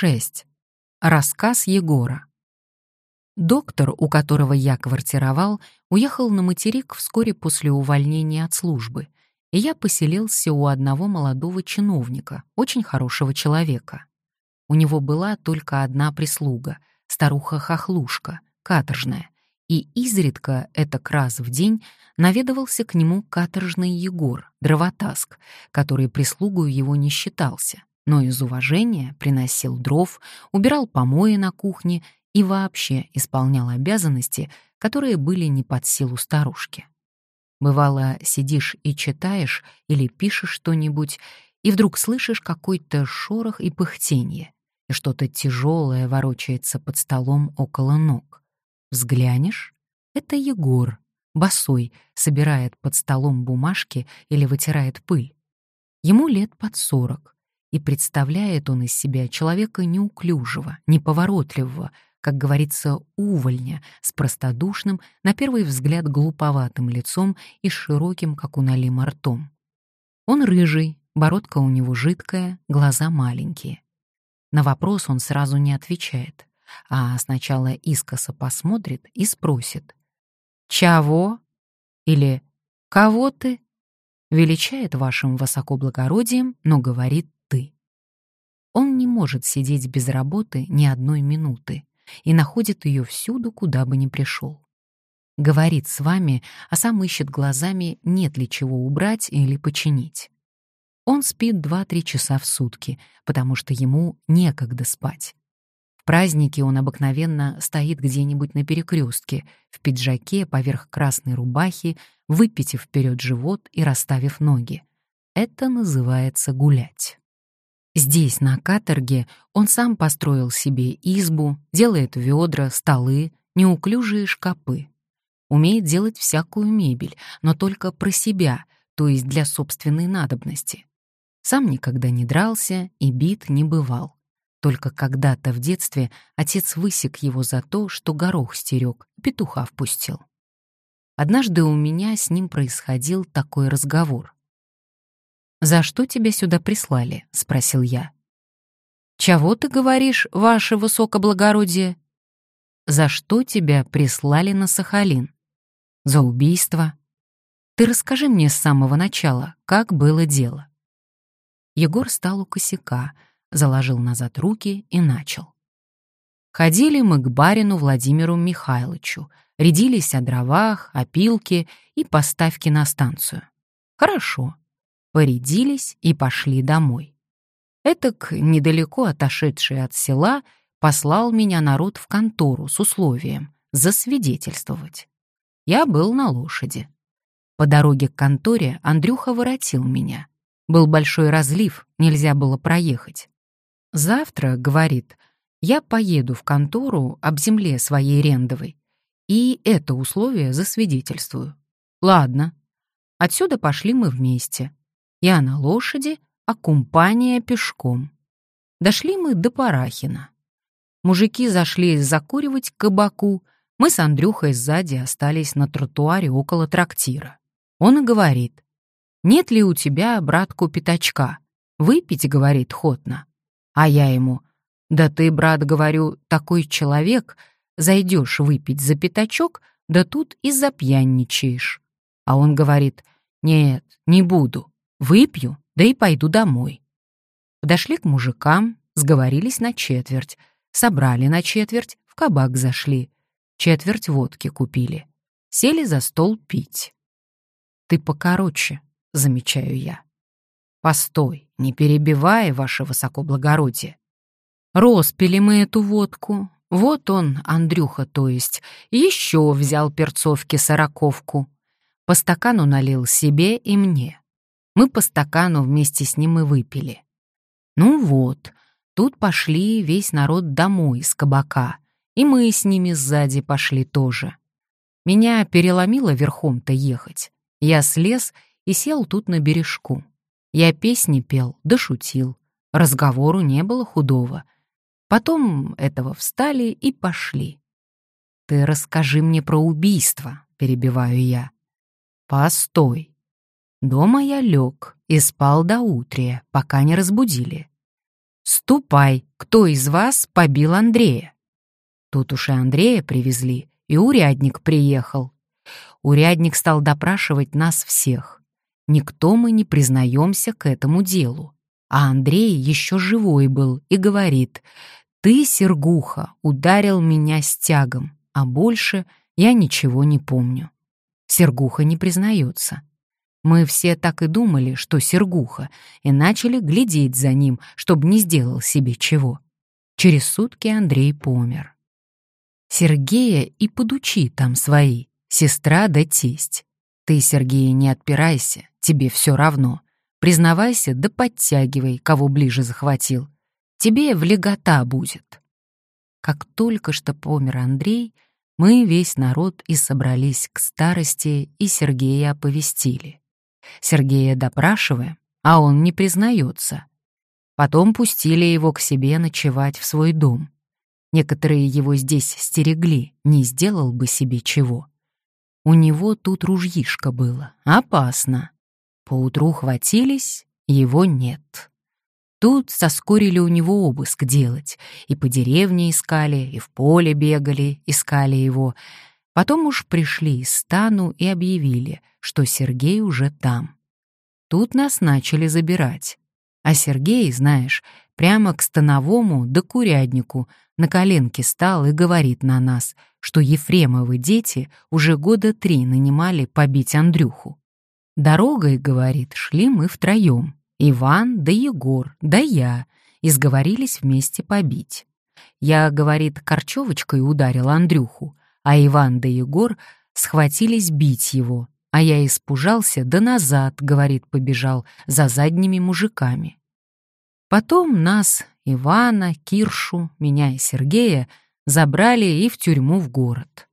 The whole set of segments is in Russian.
6. Рассказ Егора. Доктор, у которого я квартировал, уехал на материк вскоре после увольнения от службы, и я поселился у одного молодого чиновника, очень хорошего человека. У него была только одна прислуга — старуха-хохлушка, каторжная, и изредка, это раз в день, наведывался к нему каторжный Егор, дровотаск, который прислугою его не считался но из уважения приносил дров, убирал помои на кухне и вообще исполнял обязанности, которые были не под силу старушки. Бывало, сидишь и читаешь или пишешь что-нибудь, и вдруг слышишь какой-то шорох и пыхтенье, и что-то тяжелое ворочается под столом около ног. Взглянешь — это Егор, босой, собирает под столом бумажки или вытирает пыль. Ему лет под сорок, и представляет он из себя человека неуклюжего, неповоротливого, как говорится, увольня, с простодушным, на первый взгляд глуповатым лицом и широким, как у Налима, ртом. Он рыжий, бородка у него жидкая, глаза маленькие. На вопрос он сразу не отвечает, а сначала искоса посмотрит и спросит «Чего?» или «Кого ты?» Величает вашим высокоблагородием, но говорит он не может сидеть без работы ни одной минуты и находит ее всюду, куда бы ни пришел. Говорит с вами, а сам ищет глазами, нет ли чего убрать или починить. Он спит 2-3 часа в сутки, потому что ему некогда спать. В праздники он обыкновенно стоит где-нибудь на перекрестке, в пиджаке поверх красной рубахи, выпитив вперед живот и расставив ноги. Это называется гулять. Здесь, на каторге, он сам построил себе избу, делает ведра, столы, неуклюжие шкапы. Умеет делать всякую мебель, но только про себя, то есть для собственной надобности. Сам никогда не дрался и бит не бывал. Только когда-то в детстве отец высек его за то, что горох стерег, петуха впустил. Однажды у меня с ним происходил такой разговор. «За что тебя сюда прислали?» — спросил я. «Чего ты говоришь, ваше высокоблагородие?» «За что тебя прислали на Сахалин?» «За убийство». «Ты расскажи мне с самого начала, как было дело». Егор стал у косяка, заложил назад руки и начал. Ходили мы к барину Владимиру Михайловичу, рядились о дровах, о пилке и поставке на станцию. Хорошо, порядились и пошли домой. Этак, недалеко отошедший от села, послал меня народ в контору с условием засвидетельствовать. Я был на лошади. По дороге к конторе Андрюха воротил меня. Был большой разлив, нельзя было проехать. «Завтра, — говорит, — я поеду в контору об земле своей рендовой, и это условие засвидетельствую. Ладно. Отсюда пошли мы вместе. Я на лошади, а компания пешком. Дошли мы до Парахина. Мужики зашли закуривать к кабаку, мы с Андрюхой сзади остались на тротуаре около трактира. Он и говорит, «Нет ли у тебя, братку, пятачка? Выпить, — говорит, — хотно». А я ему, «Да ты, брат, говорю, такой человек, зайдешь выпить за пятачок, да тут и запьянничаешь». А он говорит, «Нет, не буду. Выпью, да и пойду домой. Подошли к мужикам, сговорились на четверть, собрали на четверть, в кабак зашли, четверть водки купили, сели за стол пить. «Ты покороче», — замечаю я. «Постой, не перебивай, ваше высокоблагородие. Роспили мы эту водку. Вот он, Андрюха, то есть, еще взял перцовки сороковку. По стакану налил себе и мне. Мы по стакану вместе с ним и выпили. Ну вот, тут пошли весь народ домой с кабака, и мы с ними сзади пошли тоже. Меня переломило верхом-то ехать. Я слез и сел тут на бережку. Я песни пел, да шутил. Разговору не было худого. Потом этого встали и пошли. «Ты расскажи мне про убийство», — перебиваю я. «Постой», Дома я лег и спал до утрия, пока не разбудили. «Ступай, кто из вас побил Андрея?» Тут уж и Андрея привезли, и урядник приехал. Урядник стал допрашивать нас всех. Никто мы не признаемся к этому делу. А Андрей еще живой был и говорит, «Ты, Сергуха, ударил меня стягом, а больше я ничего не помню». Сергуха не признается. Мы все так и думали, что Сергуха, и начали глядеть за ним, чтобы не сделал себе чего. Через сутки Андрей помер. Сергея и подучи там свои, сестра да тесть. Ты, Сергея, не отпирайся, тебе все равно. Признавайся да подтягивай, кого ближе захватил. Тебе в легота будет. Как только что помер Андрей, мы, весь народ, и собрались к старости, и Сергея оповестили. Сергея допрашиваем, а он не признается. Потом пустили его к себе ночевать в свой дом. Некоторые его здесь стерегли, не сделал бы себе чего. У него тут ружьишко было, опасно. Поутру хватились, его нет. Тут соскорили у него обыск делать. И по деревне искали, и в поле бегали, искали его. Потом уж пришли из стану и объявили, что Сергей уже там. Тут нас начали забирать. А Сергей, знаешь, прямо к становому да куряднику на коленке стал и говорит на нас, что Ефремовы дети уже года три нанимали побить Андрюху. Дорогой, говорит, шли мы втроем. Иван да Егор, да я, и сговорились вместе побить. Я, говорит, корчевочкой ударил Андрюху, а Иван да Егор схватились бить его, а я испужался, да назад, говорит, побежал за задними мужиками. Потом нас, Ивана, Киршу, меня и Сергея, забрали и в тюрьму в город.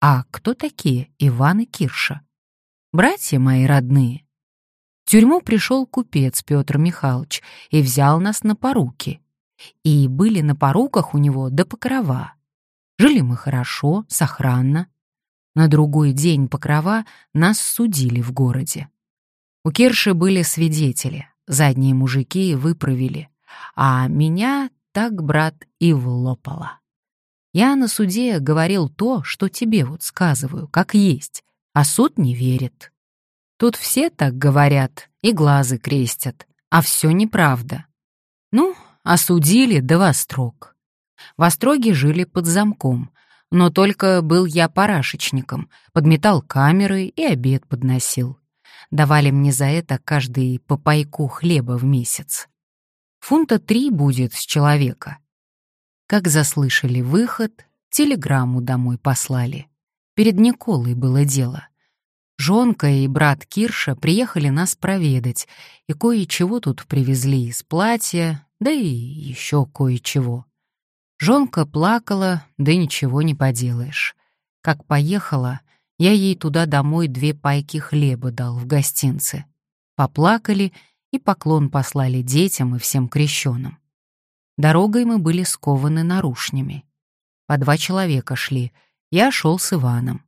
А кто такие Иван и Кирша? Братья мои родные. В тюрьму пришел купец Петр Михайлович и взял нас на поруки. И были на поруках у него до покрова. Жили мы хорошо, сохранно. На другой день покрова нас судили в городе. У Кирши были свидетели, задние мужики выправили, а меня так, брат, и влопало. Я на суде говорил то, что тебе вот сказываю, как есть, а суд не верит. Тут все так говорят и глазы крестят, а все неправда. Ну, осудили до вострок. В Остроге жили под замком, но только был я парашечником, подметал камеры и обед подносил. Давали мне за это каждый по пайку хлеба в месяц. Фунта три будет с человека. Как заслышали выход, телеграмму домой послали. Перед Николой было дело. Жонка и брат Кирша приехали нас проведать, и кое-чего тут привезли из платья, да и еще кое-чего. Жонка плакала, да ничего не поделаешь. Как поехала, я ей туда домой две пайки хлеба дал в гостинце. Поплакали и поклон послали детям и всем крещенным. Дорогой мы были скованы нарушнями. По два человека шли, я шел с Иваном.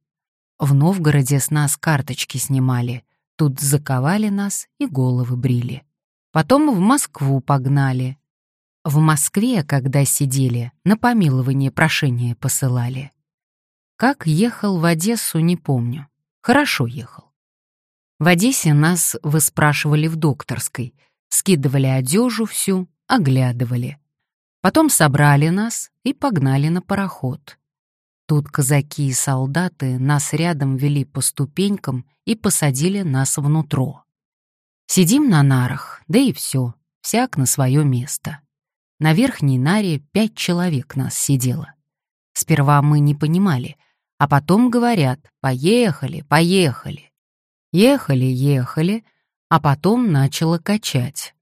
В Новгороде с нас карточки снимали, тут заковали нас и головы брили. Потом в Москву погнали, в Москве, когда сидели, на помилование прошение посылали. Как ехал в Одессу, не помню. Хорошо ехал. В Одессе нас выспрашивали в докторской, скидывали одежу всю, оглядывали. Потом собрали нас и погнали на пароход. Тут казаки и солдаты нас рядом вели по ступенькам и посадили нас внутрь. Сидим на нарах, да и все, всяк на свое место. На верхней наре пять человек нас сидело. Сперва мы не понимали, а потом говорят «поехали, поехали». Ехали, ехали, а потом начало качать.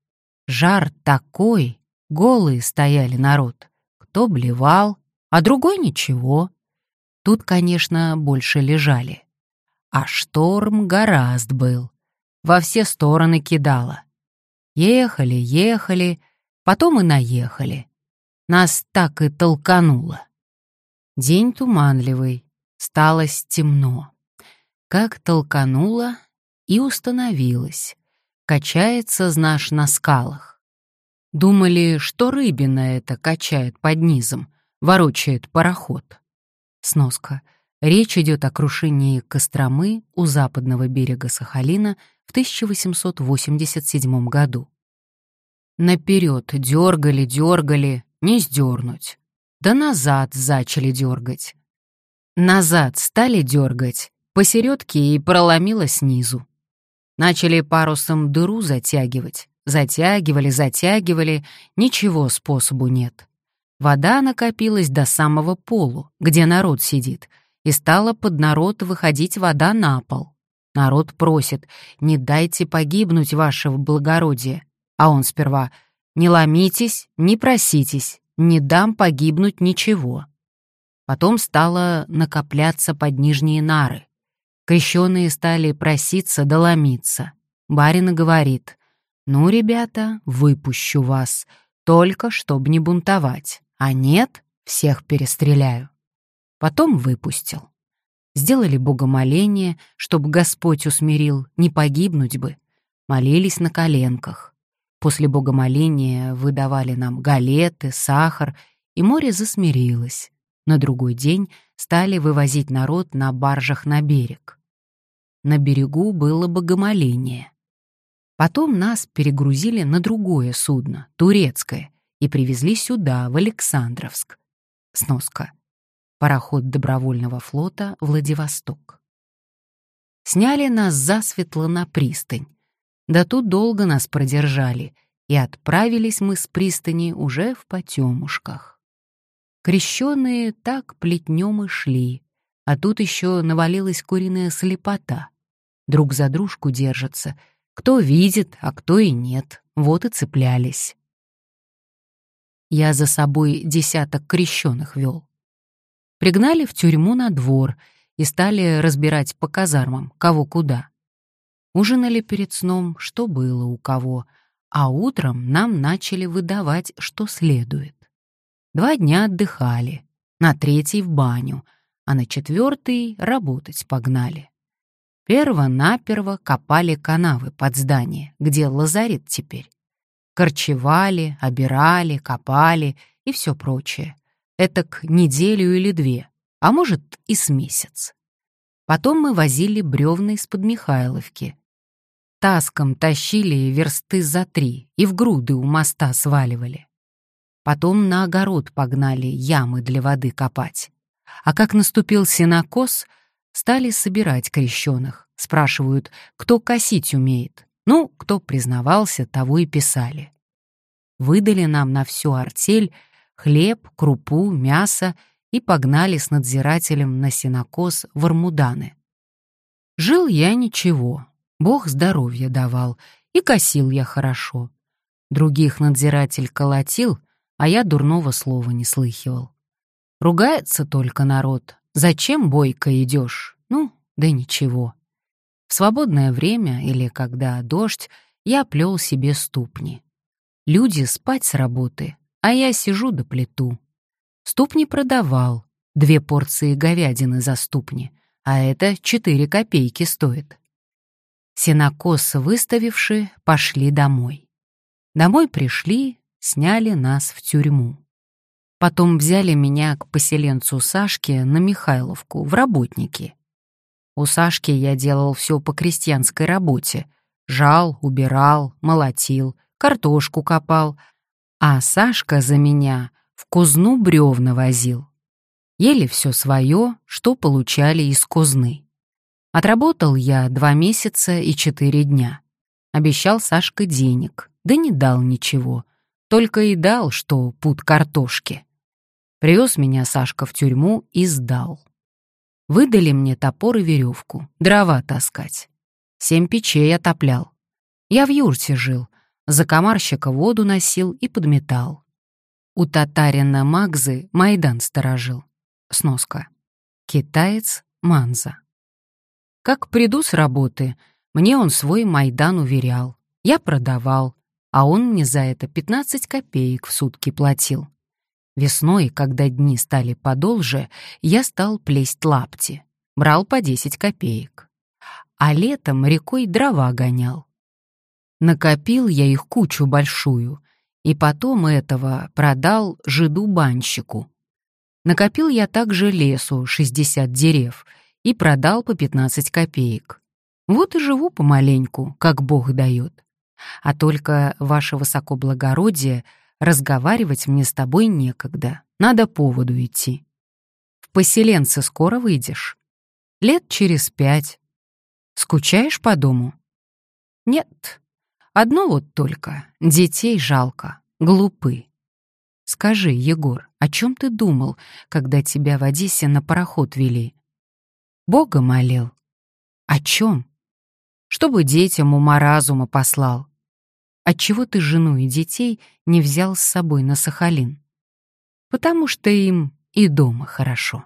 Жар такой, голые стояли народ. Кто блевал, а другой ничего. Тут, конечно, больше лежали. А шторм гораст был. Во все стороны кидало. Ехали, ехали, Потом и наехали. Нас так и толкануло. День туманливый, сталось темно. Как толкануло и установилось. Качается, знаш, на скалах. Думали, что рыбина это качает под низом, ворочает пароход. Сноска. Речь идет о крушении Костромы у западного берега Сахалина в 1887 году. Наперед дергали, дергали, не сдернуть. Да назад зачали дергать. Назад стали дергать, посередке и проломило снизу. Начали парусом дыру затягивать. Затягивали, затягивали, ничего способу нет. Вода накопилась до самого полу, где народ сидит, и стала под народ выходить вода на пол. Народ просит, не дайте погибнуть вашего благородия. А он сперва, не ломитесь, не проситесь, не дам погибнуть ничего. Потом стало накопляться под нижние нары. Крещеные стали проситься доломиться. Барин говорит, «Ну, ребята, выпущу вас, только чтоб не бунтовать, а нет, всех перестреляю». Потом выпустил. Сделали богомоление, чтобы Господь усмирил, не погибнуть бы. Молились на коленках. После богомоления выдавали нам галеты, сахар, и море засмирилось. На другой день стали вывозить народ на баржах на берег. На берегу было богомоление. Потом нас перегрузили на другое судно, турецкое, и привезли сюда, в Александровск. Сноска. Пароход добровольного флота «Владивосток». Сняли нас засветло на пристань. Да тут долго нас продержали, и отправились мы с пристани уже в потемушках. Крещенные так плетнем и шли, а тут еще навалилась куриная слепота. Друг за дружку держатся, кто видит, а кто и нет, вот и цеплялись. Я за собой десяток крещенных вел. Пригнали в тюрьму на двор и стали разбирать по казармам, кого куда. Ужинали перед сном, что было у кого, а утром нам начали выдавать, что следует. Два дня отдыхали, на третий в баню, а на четвертый работать погнали. Перво-наперво копали канавы под здание, где лазарет теперь. Корчевали, обирали, копали и все прочее. Это к неделю или две, а может и с месяц. Потом мы возили бревна из-под Михайловки. Таском тащили версты за три и в груды у моста сваливали. Потом на огород погнали ямы для воды копать. А как наступил сенокос, стали собирать крещеных. Спрашивают, кто косить умеет. Ну, кто признавался, того и писали. Выдали нам на всю артель хлеб, крупу, мясо и погнали с надзирателем на сенокос в Армуданы. Жил я ничего, Бог здоровья давал, и косил я хорошо. Других надзиратель колотил, а я дурного слова не слыхивал. Ругается только народ. Зачем бойко идешь? Ну, да ничего. В свободное время или когда дождь, я плел себе ступни. Люди спать с работы, а я сижу до плиту. Ступни продавал, две порции говядины за ступни, а это четыре копейки стоит. Сенокос выставивши, пошли домой. Домой пришли, сняли нас в тюрьму. Потом взяли меня к поселенцу Сашке на Михайловку, в работники. У Сашки я делал все по крестьянской работе. Жал, убирал, молотил, картошку копал. А Сашка за меня в кузну бревна возил. Ели все свое, что получали из кузны. Отработал я два месяца и четыре дня. Обещал Сашка денег, да не дал ничего — только и дал, что пуд картошки. Привез меня Сашка в тюрьму и сдал. Выдали мне топор и веревку, дрова таскать. Семь печей отоплял. Я в юрте жил, за комарщика воду носил и подметал. У татарина Магзы Майдан сторожил. Сноска. Китаец Манза. Как приду с работы, мне он свой Майдан уверял. Я продавал, а он мне за это 15 копеек в сутки платил. Весной, когда дни стали подолже, я стал плесть лапти. Брал по 10 копеек. А летом рекой дрова гонял. Накопил я их кучу большую И потом этого продал жиду-банщику. Накопил я также лесу 60 дерев и продал по 15 копеек. Вот и живу помаленьку, как Бог дает. А только, ваше высокоблагородие, разговаривать мне с тобой некогда, надо поводу идти. В поселенцы скоро выйдешь? Лет через пять. Скучаешь по дому? Нет. Одно вот только. Детей жалко. Глупы. Скажи, Егор, о чем ты думал, когда тебя в Одессе на пароход вели? Бога молил. О чем? Чтобы детям ума-разума послал. Отчего ты жену и детей не взял с собой на Сахалин? Потому что им и дома хорошо.